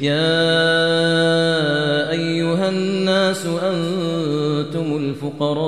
يا أيها الناس أنتم الفقراء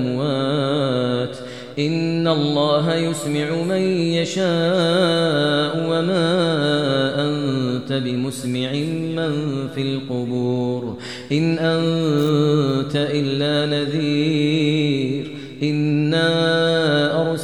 الأموات إن الله يسمع من يشاء وما أنت بمسمع من في القبور. إن أنت إلا نذير. إِنَّا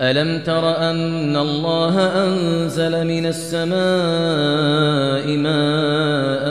ألم تر أن الله أنزل من السماء ماء